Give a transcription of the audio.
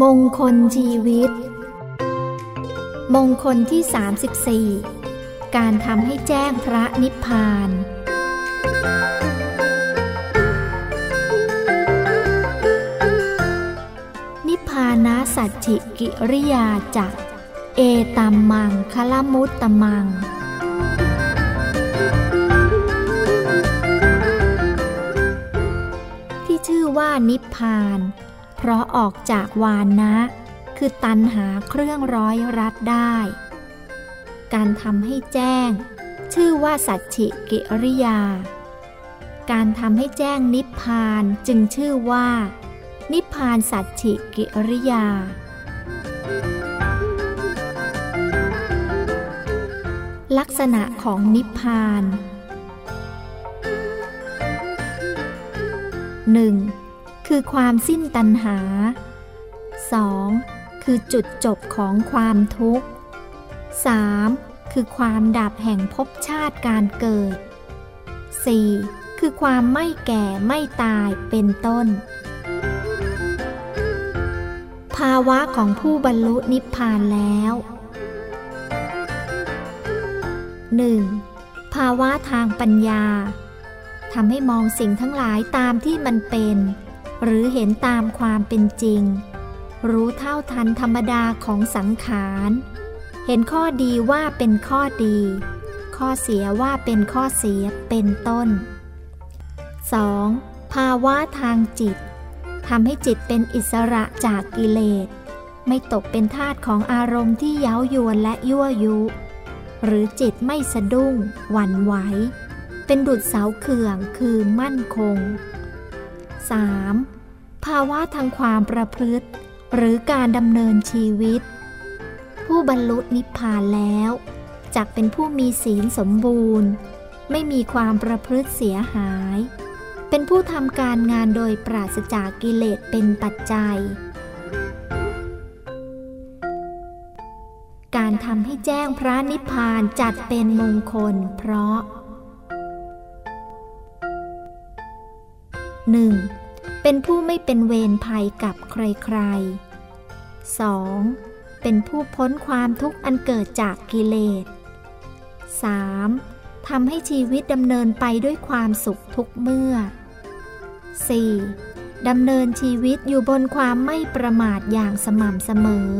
มงคลชีวิต มงคลที่ 34 การทำให้แจ้งพระนิพพาน นิพพานะสัจฉิกิริยาจัก เอตัมมังคลมุตตมัง ที่ชื่อว่านิพพาน เพราะออกจากวานนะ คือตันหาเครื่องร้อยรัดได้ การทำให้แจ้ง ชื่อว่าสัจฉิกิริยา การทำให้แจ้งนิพพานจึงชื่อว่า นิพพานสัจฉิกิริยา ลักษณะของนิพพาน 1. คือความสิ้นตัณหา 2. คือจุดจบของความทุกข์ 3. คือความดับแห่งภพชาติการเกิด 4. คือความไม่แก่ไม่ตายเป็นต้น ภาวะของผู้บรรลุนิพพานแล้ว 1. ภาวะทางปัญญาทำให้มองสิ่งทั้งหลายตามที่มันเป็น หรือเห็นตามความเป็นจริง รู้เท่าทันธรรมดาของสังขาร เห็นข้อดีว่าเป็นข้อดี ข้อเสียว่าเป็นข้อเสียเป็นต้น 2. ภาวะทางจิตทำให้จิตเป็นอิสระจากกิเลส ไม่ตกเป็นทาตของอารมณ์ที่เย้ายวนและยั่วยุ หรือจิตไม่สะดุ้ง หวั่นไหว เป็นดุดเสาเขื่องคือมั่นคง 3. ภาวะทางความประพฤติ หรือการดำเนินชีวิต ผู้บรรลุนิพพานแล้วจักเป็นผู้มีศีลสมบูรณ์ ไม่มีความประพฤติเสียหาย เป็นผู้ทำการงานโดยปราศจากกิเลสเป็นปัจจัย การทำให้แจ้งพระนิพพานจัดเป็นมงคลเพราะ 1. เป็นผู้ไม่เป็นเวรภัยกับใครๆ 2. เป็นผู้พ้นความทุกข์อันเกิดจากกิเลส 3. ทำให้ชีวิตดำเนินไปด้วยความสุขทุกเมื่อ 4. ดำเนินชีวิตอยู่บนความไม่ประมาทอย่างสม่ำเสมอ